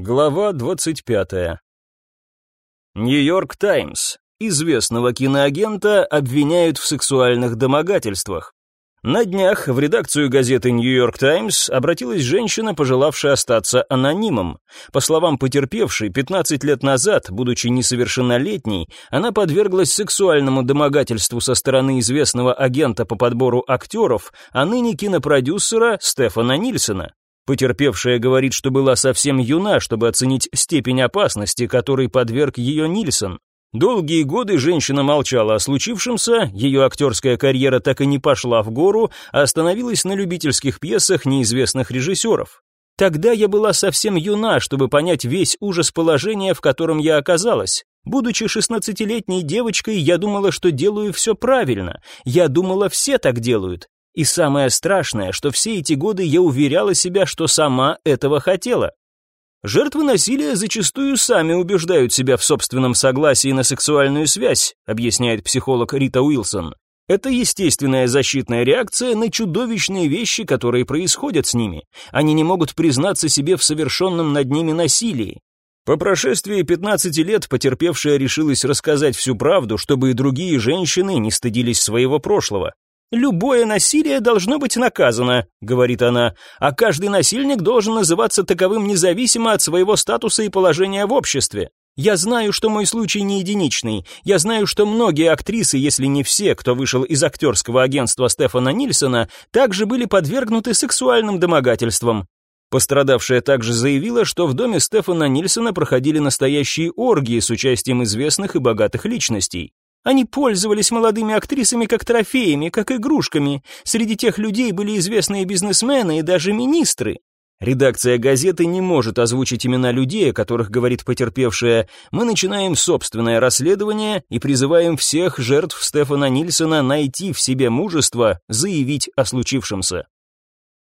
Глава 25. Нью-Йорк Таймс. Известного киноагента обвиняют в сексуальных домогательствах. На днях в редакцию газеты «Нью-Йорк Таймс» обратилась женщина, пожелавшая остаться анонимом. По словам потерпевшей, 15 лет назад, будучи несовершеннолетней, она подверглась сексуальному домогательству со стороны известного агента по подбору актеров, а ныне кинопродюсера Стефана Нильсона. Потерпевшая говорит, что была совсем юна, чтобы оценить степень опасности, которой подверг ее Нильсон. Долгие годы женщина молчала о случившемся, ее актерская карьера так и не пошла в гору, а остановилась на любительских пьесах неизвестных режиссеров. Тогда я была совсем юна, чтобы понять весь ужас положения, в котором я оказалась. Будучи шестнадцатилетней девочкой, я думала, что делаю все правильно. Я думала, все так делают. И самое страшное, что все эти годы я уверяла себя, что сама этого хотела. Жертвы насилия зачастую сами убеждают себя в собственном согласии на сексуальную связь, объясняет психолог Рита Уилсон. Это естественная защитная реакция на чудовищные вещи, которые происходят с ними. Они не могут признаться себе в совершенном над ними насилии. По прошествии 15 лет потерпевшая решилась рассказать всю правду, чтобы и другие женщины не стыдились своего прошлого. «Любое насилие должно быть наказано», — говорит она, «а каждый насильник должен называться таковым независимо от своего статуса и положения в обществе. Я знаю, что мой случай не единичный. Я знаю, что многие актрисы, если не все, кто вышел из актерского агентства Стефана Нильсона, также были подвергнуты сексуальным домогательствам. Пострадавшая также заявила, что в доме Стефана Нильсона проходили настоящие оргии с участием известных и богатых личностей. Они пользовались молодыми актрисами как трофеями, как игрушками. Среди тех людей были известные бизнесмены и даже министры. Редакция газеты не может озвучить имена людей, о которых говорит потерпевшая. Мы начинаем собственное расследование и призываем всех жертв Стефана Нильсона найти в себе мужество заявить о случившемся.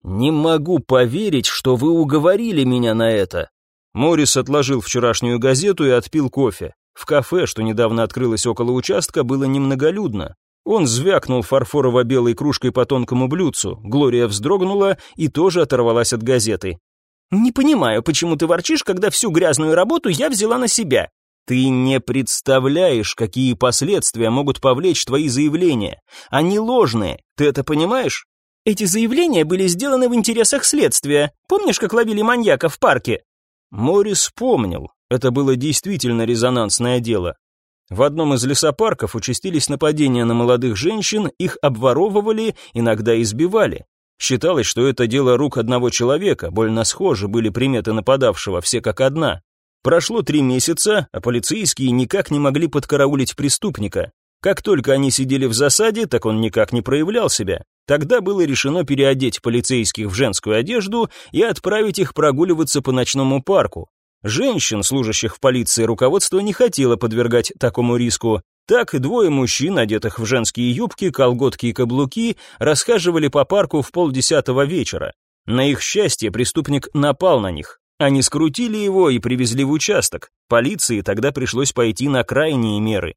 «Не могу поверить, что вы уговорили меня на это». Моррис отложил вчерашнюю газету и отпил кофе. В кафе, что недавно открылось около участка, было немноголюдно. Он звякнул фарфорово-белой кружкой по тонкому блюдцу. Глория вздрогнула и тоже оторвалась от газеты. «Не понимаю, почему ты ворчишь, когда всю грязную работу я взяла на себя?» «Ты не представляешь, какие последствия могут повлечь твои заявления. Они ложные, ты это понимаешь?» «Эти заявления были сделаны в интересах следствия. Помнишь, как ловили маньяка в парке?» Морис помнил. Это было действительно резонансное дело. В одном из лесопарков участились нападения на молодых женщин, их обворовывали, иногда избивали. Считалось, что это дело рук одного человека, больно схожи были приметы нападавшего, все как одна. Прошло три месяца, а полицейские никак не могли подкараулить преступника. Как только они сидели в засаде, так он никак не проявлял себя. Тогда было решено переодеть полицейских в женскую одежду и отправить их прогуливаться по ночному парку. Женщин, служащих в полиции, руководство не хотело подвергать такому риску. Так двое мужчин, одетых в женские юбки, колготки и каблуки, расхаживали по парку в полдесятого вечера. На их счастье преступник напал на них. Они скрутили его и привезли в участок. Полиции тогда пришлось пойти на крайние меры.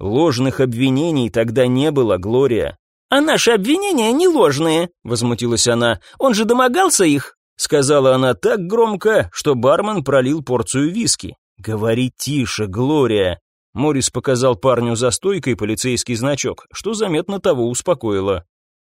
Ложных обвинений тогда не было, Глория. «А наши обвинения не ложные», — возмутилась она. «Он же домогался их» сказала она так громко, что бармен пролил порцию виски. «Говори тише, Глория!» Морис показал парню за стойкой полицейский значок, что заметно того успокоило.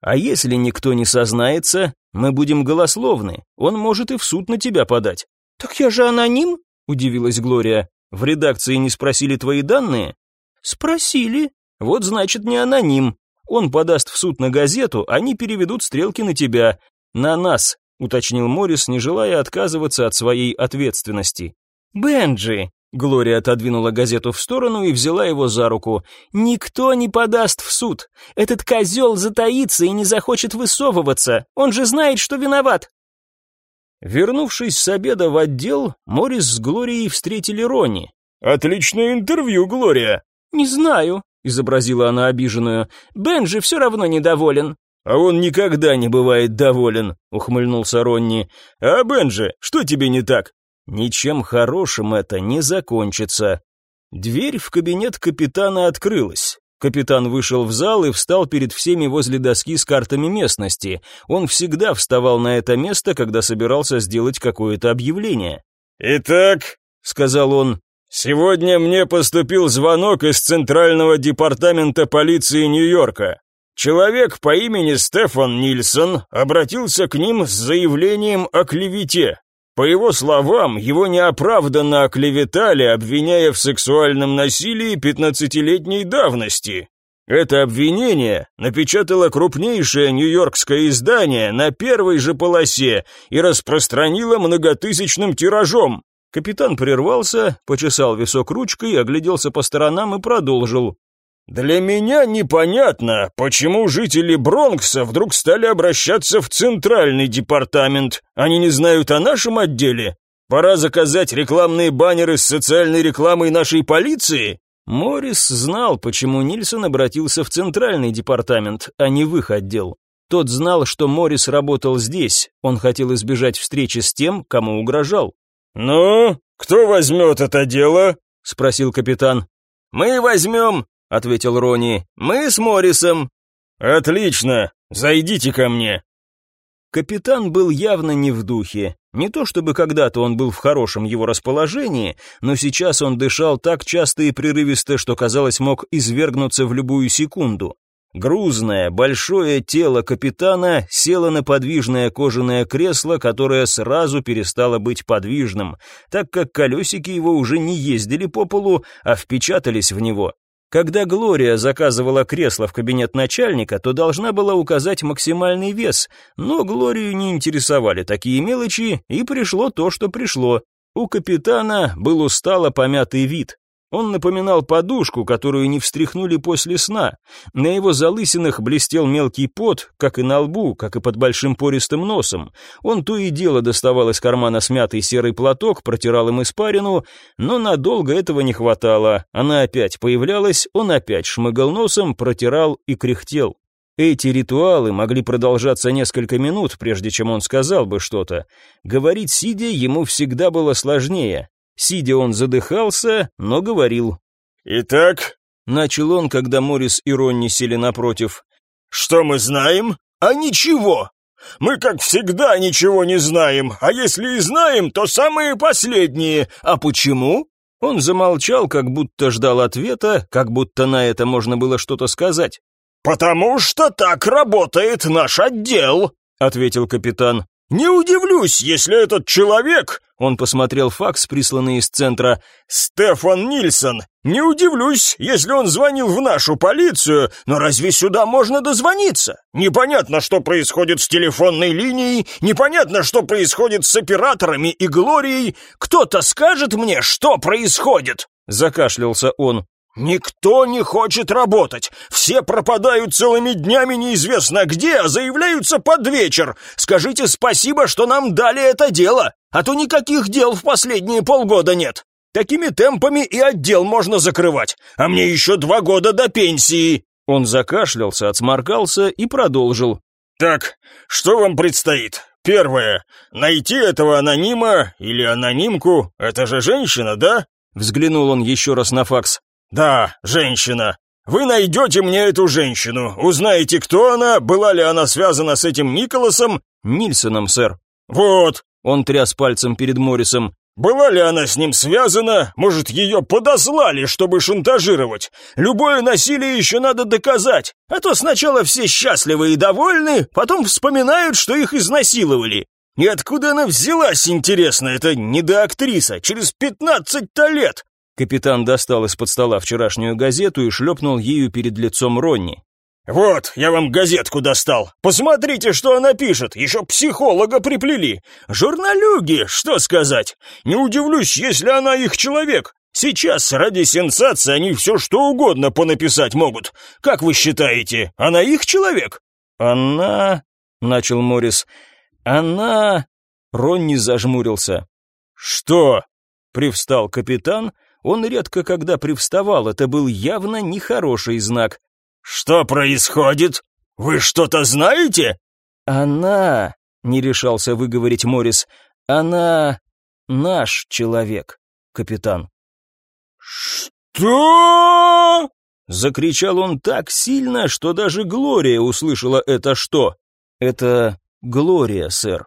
«А если никто не сознается, мы будем голословны, он может и в суд на тебя подать». «Так я же аноним?» – удивилась Глория. «В редакции не спросили твои данные?» «Спросили». «Вот значит не аноним. Он подаст в суд на газету, они переведут стрелки на тебя. На нас, уточнил Моррис, не желая отказываться от своей ответственности. «Бенджи!» Глория отодвинула газету в сторону и взяла его за руку. «Никто не подаст в суд. Этот козел затаится и не захочет высовываться. Он же знает, что виноват». Вернувшись с обеда в отдел, Моррис с Глорией встретили Ронни. «Отличное интервью, Глория!» «Не знаю», — изобразила она обиженную. «Бенджи все равно недоволен. «А он никогда не бывает доволен», — ухмыльнулся Ронни. «А Бенджи, что тебе не так?» «Ничем хорошим это не закончится». Дверь в кабинет капитана открылась. Капитан вышел в зал и встал перед всеми возле доски с картами местности. Он всегда вставал на это место, когда собирался сделать какое-то объявление. «Итак», — сказал он, — «сегодня мне поступил звонок из Центрального департамента полиции Нью-Йорка. Человек по имени Стефан Нильсон обратился к ним с заявлением о клевете. По его словам, его неоправданно оклеветали, обвиняя в сексуальном насилии пятнадцатилетней давности. Это обвинение напечатало крупнейшее нью-йоркское издание на первой же полосе и распространило многотысячным тиражом. Капитан прервался, почесал висок ручкой, огляделся по сторонам и продолжил. «Для меня непонятно, почему жители Бронкса вдруг стали обращаться в центральный департамент. Они не знают о нашем отделе? Пора заказать рекламные баннеры с социальной рекламой нашей полиции?» Моррис знал, почему Нильсон обратился в центральный департамент, а не в их отдел. Тот знал, что Моррис работал здесь, он хотел избежать встречи с тем, кому угрожал. «Ну, кто возьмет это дело?» — спросил капитан. «Мы возьмем», — ответил Рони. «Мы с Моррисом». «Отлично, зайдите ко мне». Капитан был явно не в духе. Не то чтобы когда-то он был в хорошем его расположении, но сейчас он дышал так часто и прерывисто, что, казалось, мог извергнуться в любую секунду. Грузное, большое тело капитана село на подвижное кожаное кресло, которое сразу перестало быть подвижным, так как колесики его уже не ездили по полу, а впечатались в него. Когда Глория заказывала кресло в кабинет начальника, то должна была указать максимальный вес, но Глорию не интересовали такие мелочи, и пришло то, что пришло. У капитана был устало помятый вид. Он напоминал подушку, которую не встряхнули после сна. На его залысинах блестел мелкий пот, как и на лбу, как и под большим пористым носом. Он то и дело доставал из кармана смятый серый платок, протирал им испарину, но надолго этого не хватало. Она опять появлялась, он опять шмыгал носом, протирал и кряхтел. Эти ритуалы могли продолжаться несколько минут, прежде чем он сказал бы что-то. Говорить сидя ему всегда было сложнее. Сидя он задыхался, но говорил. «Итак», — начал он, когда Морис и Ронни сели напротив, «что мы знаем? А ничего. Мы, как всегда, ничего не знаем, а если и знаем, то самые последние. А почему?» Он замолчал, как будто ждал ответа, как будто на это можно было что-то сказать. «Потому что так работает наш отдел», — ответил капитан. «Не удивлюсь, если этот человек...» Он посмотрел факс, присланный из центра. «Стефан Нильсон. Не удивлюсь, если он звонил в нашу полицию, но разве сюда можно дозвониться? Непонятно, что происходит с телефонной линией, непонятно, что происходит с операторами и Глорией. Кто-то скажет мне, что происходит?» Закашлялся он. «Никто не хочет работать. Все пропадают целыми днями неизвестно где, а заявляются под вечер. Скажите спасибо, что нам дали это дело, а то никаких дел в последние полгода нет. Такими темпами и отдел можно закрывать, а мне еще два года до пенсии». Он закашлялся, отсморкался и продолжил. «Так, что вам предстоит? Первое. Найти этого анонима или анонимку. Это же женщина, да?» Взглянул он еще раз на факс. «Да, женщина. Вы найдете мне эту женщину, узнаете, кто она, была ли она связана с этим Николасом...» «Нильсоном, сэр». «Вот», — он тряс пальцем перед Моррисом, была ли она с ним связана? Может, ее подослали, чтобы шантажировать? Любое насилие еще надо доказать, а то сначала все счастливы и довольны, потом вспоминают, что их изнасиловали. И откуда она взялась, интересно, это недоактриса, через пятнадцать-то лет? Капитан достал из-под стола вчерашнюю газету и шлепнул ею перед лицом Ронни. «Вот, я вам газетку достал. Посмотрите, что она пишет. Еще психолога приплели. Журналюги, что сказать. Не удивлюсь, если она их человек. Сейчас ради сенсации они все что угодно понаписать могут. Как вы считаете, она их человек?» «Она...» — начал Моррис. «Она...» — Ронни зажмурился. «Что?» — привстал капитан — он редко когда привставал, это был явно нехороший знак. «Что происходит? Вы что-то знаете?» «Она...» — не решался выговорить Морис. «Она... наш человек, капитан». «Что?» — закричал он так сильно, что даже Глория услышала это «что». «Это Глория, сэр».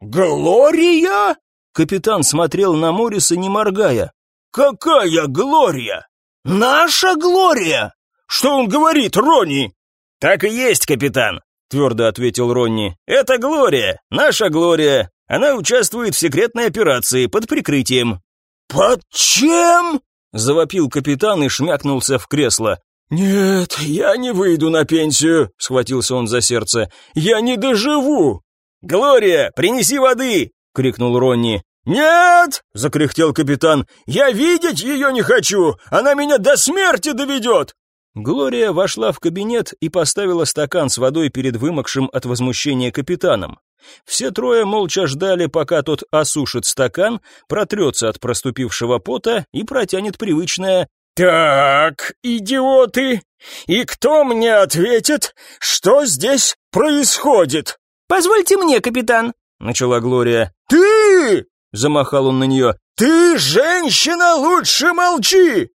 «Глория?» Капитан смотрел на Морриса, не моргая. «Какая Глория? Наша Глория? Что он говорит, Ронни?» «Так и есть, капитан», — твердо ответил Ронни. «Это Глория, наша Глория. Она участвует в секретной операции под прикрытием». «Под чем?» — завопил капитан и шмякнулся в кресло. «Нет, я не выйду на пенсию», — схватился он за сердце. «Я не доживу». «Глория, принеси воды!» — крикнул Ронни. «Нет!» — закряхтел капитан. «Я видеть ее не хочу! Она меня до смерти доведет!» Глория вошла в кабинет и поставила стакан с водой перед вымокшим от возмущения капитаном. Все трое молча ждали, пока тот осушит стакан, протрется от проступившего пота и протянет привычное «Так, идиоты, и кто мне ответит, что здесь происходит?» «Позвольте мне, капитан», — начала Глория. «Ты!» — замахал он на нее. «Ты, женщина, лучше молчи!»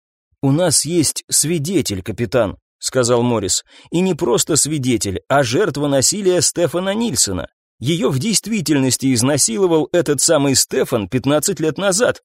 «У нас есть свидетель, капитан», — сказал Моррис. «И не просто свидетель, а жертва насилия Стефана Нильсона. Ее в действительности изнасиловал этот самый Стефан 15 лет назад».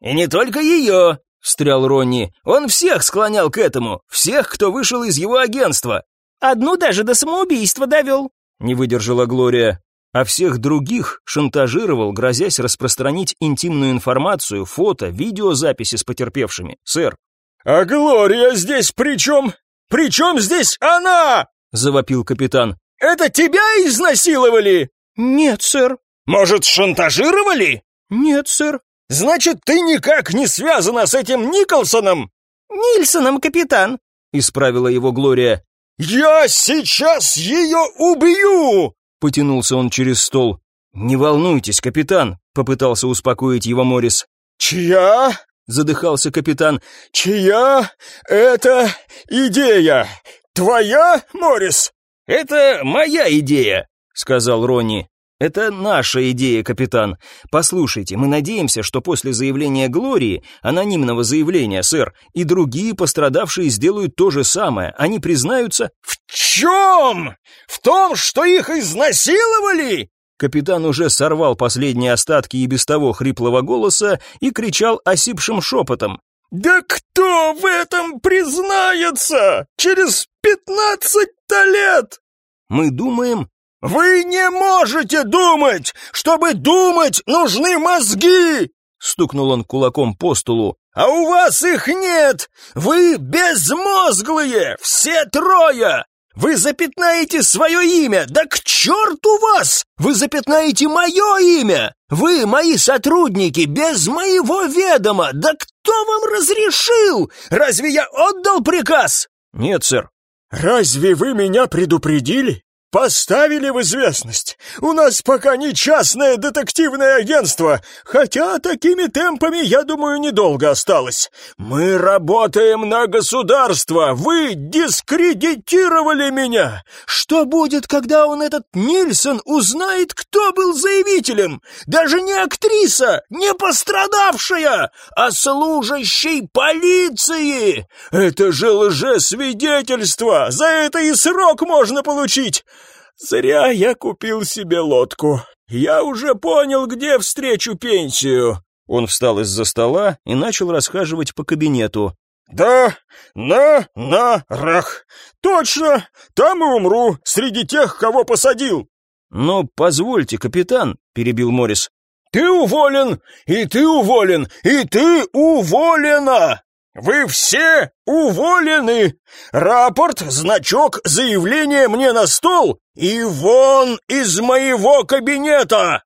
«И не только ее», — встрял Ронни. «Он всех склонял к этому, всех, кто вышел из его агентства». «Одну даже до самоубийства довел», — не выдержала Глория а всех других шантажировал, грозясь распространить интимную информацию, фото, видеозаписи с потерпевшими. Сэр, «А Глория здесь при чем? При чем здесь она?» — завопил капитан. «Это тебя изнасиловали?» «Нет, сэр». «Может, шантажировали?» «Нет, сэр». «Значит, ты никак не связана с этим Николсоном?» «Нильсоном, капитан», — исправила его Глория. «Я сейчас ее убью!» — потянулся он через стол. «Не волнуйтесь, капитан», — попытался успокоить его Моррис. «Чья?» задыхался капитан. «Чья это идея? Твоя, Моррис?» «Это моя идея», — сказал Ронни. «Это наша идея, капитан. Послушайте, мы надеемся, что после заявления Глории, анонимного заявления, сэр, и другие пострадавшие сделают то же самое. Они признаются...» «В чем? В том, что их изнасиловали?» Капитан уже сорвал последние остатки и без того хриплого голоса и кричал осипшим шепотом. «Да кто в этом признается? Через пятнадцать-то лет!» «Мы думаем...» «Вы не можете думать! Чтобы думать, нужны мозги!» Стукнул он кулаком по столу. «А у вас их нет! Вы безмозглые! Все трое! Вы запятнаете свое имя! Да к черту вас! Вы запятнаете мое имя! Вы мои сотрудники без моего ведома! Да кто вам разрешил? Разве я отдал приказ?» «Нет, сэр». «Разве вы меня предупредили?» Поставили в известность. У нас пока не частное детективное агентство, хотя такими темпами, я думаю, недолго осталось. Мы работаем на государство. Вы дискредитировали меня. Что будет, когда он этот Нильсон узнает, кто был заявителем? Даже не актриса, не пострадавшая, а служащий полиции. Это же лжесвидетельство. За это и срок можно получить. Зря я купил себе лодку. Я уже понял, где встречу пенсию. Он встал из-за стола и начал расхаживать по кабинету. «Да, на, на, рах. Точно, там и умру, среди тех, кого посадил». «Но позвольте, капитан», — перебил Моррис. «Ты уволен, и ты уволен, и ты уволена!» «Вы все уволены! Рапорт, значок, заявление мне на стол и вон из моего кабинета!»